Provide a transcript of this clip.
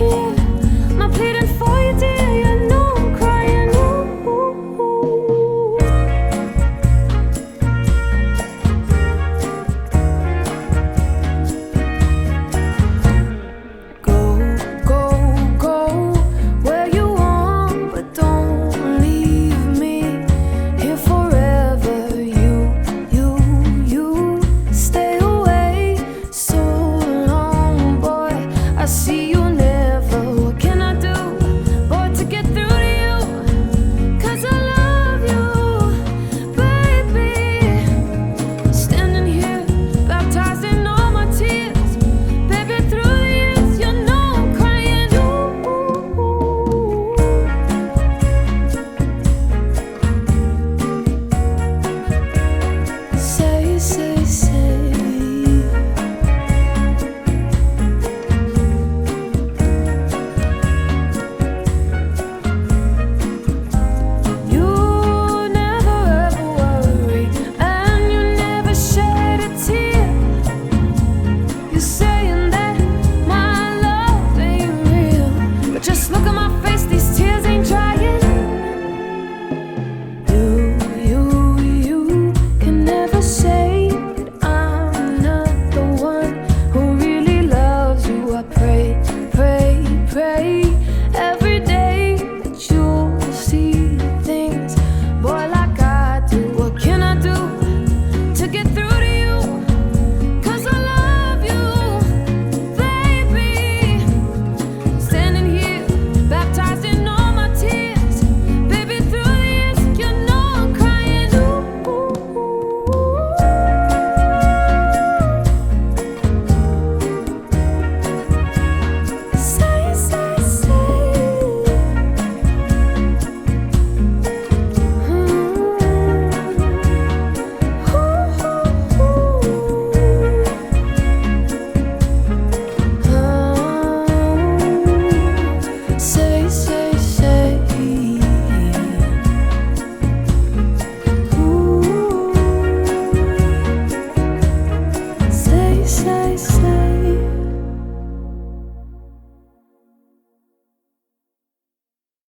here